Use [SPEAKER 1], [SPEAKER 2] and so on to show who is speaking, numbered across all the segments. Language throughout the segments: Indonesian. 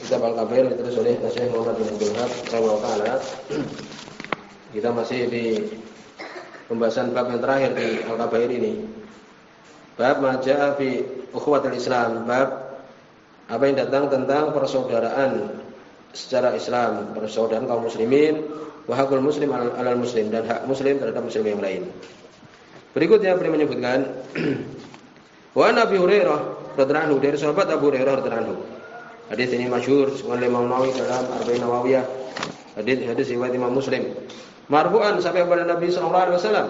[SPEAKER 1] Kitab Al-Kabair ditulis oleh Syekh Muhammad bin Abdul Wahab taala. Kita masih di pembahasan bab yang terakhir di Al-Kabair ini. Bab maja'a fi Islam, bab apa yang datang tentang persaudaraan secara Islam, persaudaraan kaum muslimin, wa muslim alal muslim dan hak muslim terhadap muslim yang lain. Berikutnya beliau menyebutkan wa Nabi Hurairah radhiyallahu dari sahabat Abu Hurairah radhiyallahu Hadis ini masyhur oleh Imam Nawawi dalam Arba'in Nawawiyah. Hadis hadis riwayat Imam Muslim. Marfu'an sampai kepada Nabi sallallahu alaihi wasallam,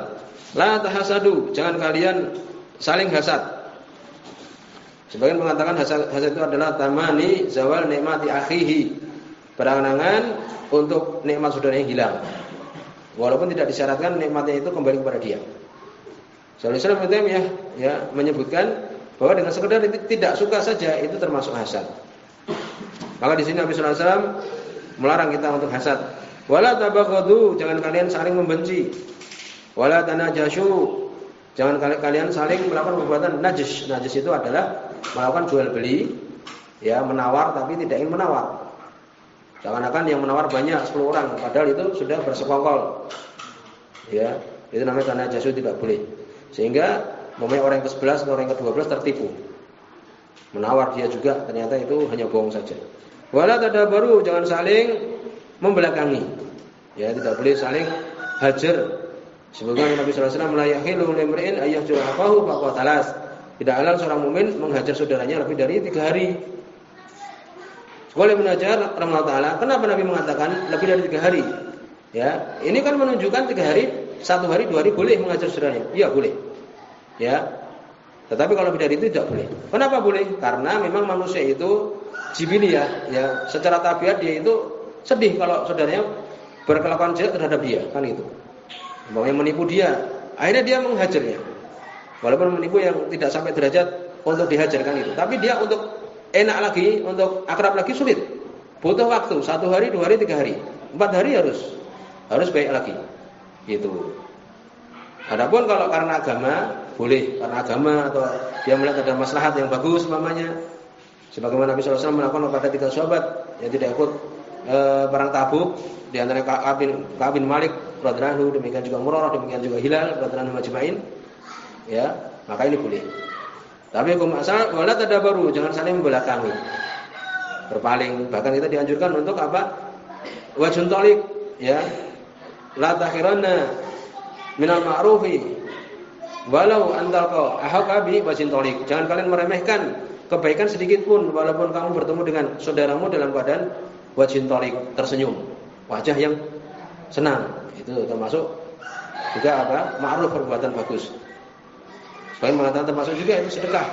[SPEAKER 1] "La tahasadu, jangan kalian saling hasad." Sebagian mengatakan hasad, hasad itu adalah tamani zawal nikmati akhihi. Berangan-angan untuk nikmat saudaranya hilang. Walaupun tidak disyaratkan nikmatnya itu kembali kepada dia. Sallallahu alaihi ya, ya menyebutkan bahwa dengan sekedar tidak suka saja itu termasuk hasad. Maka di sini Nabi sallallahu alaihi melarang kita untuk hasad. Wala tabaghadu, jangan kalian saling membenci. Wala tanajashu, jangan kalian saling melakukan perbuatan najis. Najis itu adalah melakukan jual beli, ya menawar tapi tidak ingin menawar. Seakan-akan yang menawar banyak 10 orang, padahal itu sudah bersekongkol. Ya, itu namanya tanah jasu tidak boleh. Sehingga momennya orang yang ke-11 atau orang yang ke-12 tertipu. Menawar dia juga ternyata itu hanya bohong saja. Wala baru jangan saling membelakangi. Ya, tidak boleh saling hajar. Sebagaimana Nabi sallallahu alaihi wasallam la yahilu limri'in ayyahjur afahu faqatalas. Tidak halal seorang mukmin menghajar saudaranya lebih dari tiga hari. Boleh menajar Rasulullah Taala. Kenapa Nabi mengatakan lebih dari tiga hari? Ya, ini kan menunjukkan tiga hari, satu hari, dua hari boleh menghajar saudaranya. Iya boleh. Ya, tetapi kalau lebih dari itu tidak boleh. Kenapa boleh? Karena memang manusia itu jibiliyah ya. Secara tabiat dia itu sedih kalau saudaranya berkelakuan jahat terhadap dia kan itu. Yang menipu dia. Akhirnya dia menghajarnya. Walaupun menipu yang tidak sampai derajat untuk dihajarkan itu. Tapi dia untuk enak lagi untuk akrab lagi sulit. Butuh waktu satu hari dua hari tiga hari. Empat hari harus harus baik lagi. Itu Adapun kalau karena agama boleh. Karena agama atau dia melihat ada maslahat yang bagus mamanya Sebagaimana Nabi SAW melakukan kepada tiga sahabat yang tidak ikut e, perang tabuk di antara Ka'ab bin, bin Malik radhiyallahu demikian juga Murarah demikian juga Hilal radhiyallahu majma'in ya maka ini boleh. Tapi hukum asal wala baru jangan saling membelakangi. Berpaling. Bahkan kita dianjurkan untuk apa? Wajun tolik ya. La takhiranna minal ma'rufi. Walau antalqa ahaka bi wajin tolik jangan kalian meremehkan kebaikan sedikit pun walaupun kamu bertemu dengan saudaramu dalam keadaan wajin torik tersenyum. Wajah yang senang. Itu termasuk juga apa? Ma'ruf perbuatan bagus. Selain mengatakan termasuk juga itu sedekah.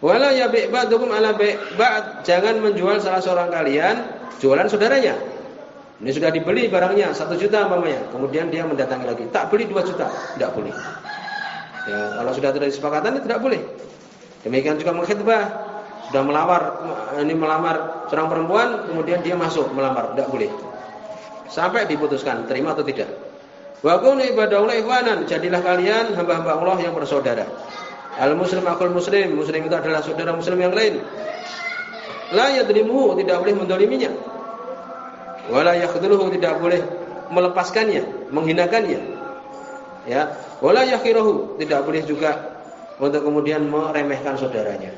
[SPEAKER 1] Wala ya ba'dukum ala ba'd. Jangan menjual salah seorang kalian jualan saudaranya. Ini sudah dibeli barangnya satu juta umpamanya. Kemudian dia mendatangi lagi. Tak beli dua juta tidak boleh. Ya kalau sudah terjadi kesepakatan tidak boleh Demikian juga mengkhidbah, sudah melamar ini melamar seorang perempuan, kemudian dia masuk melamar, tidak boleh. Sampai diputuskan terima atau tidak. Wa kunu ibadallah ikhwanan, jadilah kalian hamba-hamba Allah yang bersaudara. Al muslim akul muslim, muslim itu adalah saudara muslim yang lain. La yadlimuhu, tidak boleh mendoliminya. Wala yakhdhuluhu, tidak boleh melepaskannya, menghinakannya. Ya, wala yakhiruhu, tidak boleh juga untuk kemudian meremehkan saudaranya.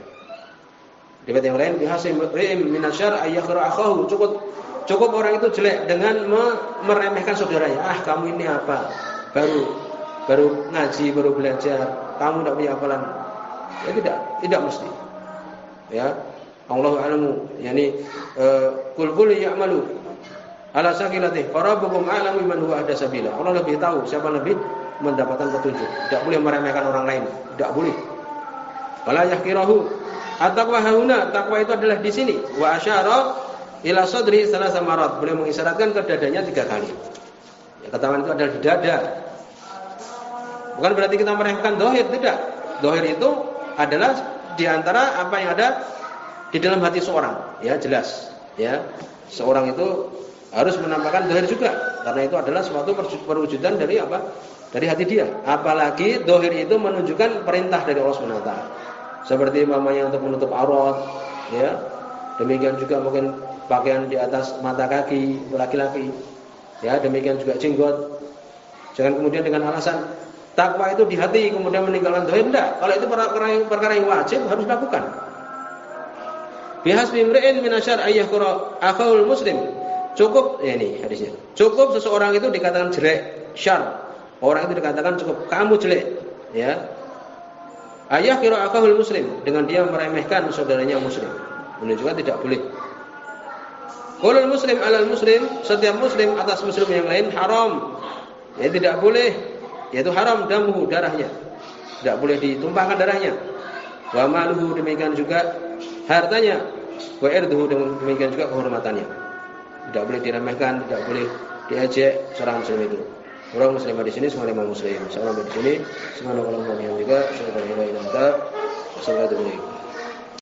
[SPEAKER 1] Di yang lain bihasim ri'im minasyar ayyakhra akhahu. Cukup cukup orang itu jelek dengan meremehkan saudaranya. Ah, kamu ini apa? Baru baru ngaji, baru belajar, kamu tidak punya hafalan. Ya tidak, tidak mesti. Ya. Allah alamu, yakni eh, kul kul ya'malu ala sakilatih farabukum a'lamu man huwa ahda sabila. Allah lebih tahu siapa lebih mendapatkan petunjuk. Tidak boleh meremehkan orang lain, tidak boleh. Wala yahkirahu. At-taqwa hauna, takwa itu adalah di sini. Wa asyara ila sadri salah samarat. Boleh mengisyaratkan ke dadanya tiga kali. Ya, ketahuan itu adalah di dada. Bukan berarti kita meremehkan dohir, tidak. Dohir itu adalah di antara apa yang ada di dalam hati seorang. Ya, jelas. Ya, seorang itu harus menampakkan dohir juga karena itu adalah suatu perwujudan dari apa dari hati dia. Apalagi dohir itu menunjukkan perintah dari Allah Subhanahu Seperti mamanya untuk menutup aurat, ya. Demikian juga mungkin pakaian di atas mata kaki laki-laki. Ya, demikian juga jenggot. Jangan kemudian dengan alasan takwa itu di hati kemudian meninggalkan dohir enggak. Kalau itu perkara, perkara yang wajib harus dilakukan. Bihas bimri'in minasyar ayyahkura akhul muslim. Cukup ya ini hadisnya. Cukup seseorang itu dikatakan jelek, syar. Orang itu dikatakan cukup kamu jelek, ya. Ayah kira akahul muslim dengan dia meremehkan saudaranya muslim menunjukkan tidak boleh. Kulul muslim alal muslim, setiap muslim atas muslim yang lain haram. Ya tidak boleh, yaitu haram damuhu darahnya. Tidak boleh ditumpahkan darahnya. Wa demikian juga hartanya. Wa demikian juga kehormatannya. Tidak boleh diremehkan, tidak boleh diejek seorang muslim itu. Orang muslim di sini semua muslim. Seorang di sini semua orang muslim juga. Semoga Allah ilaha illa anta.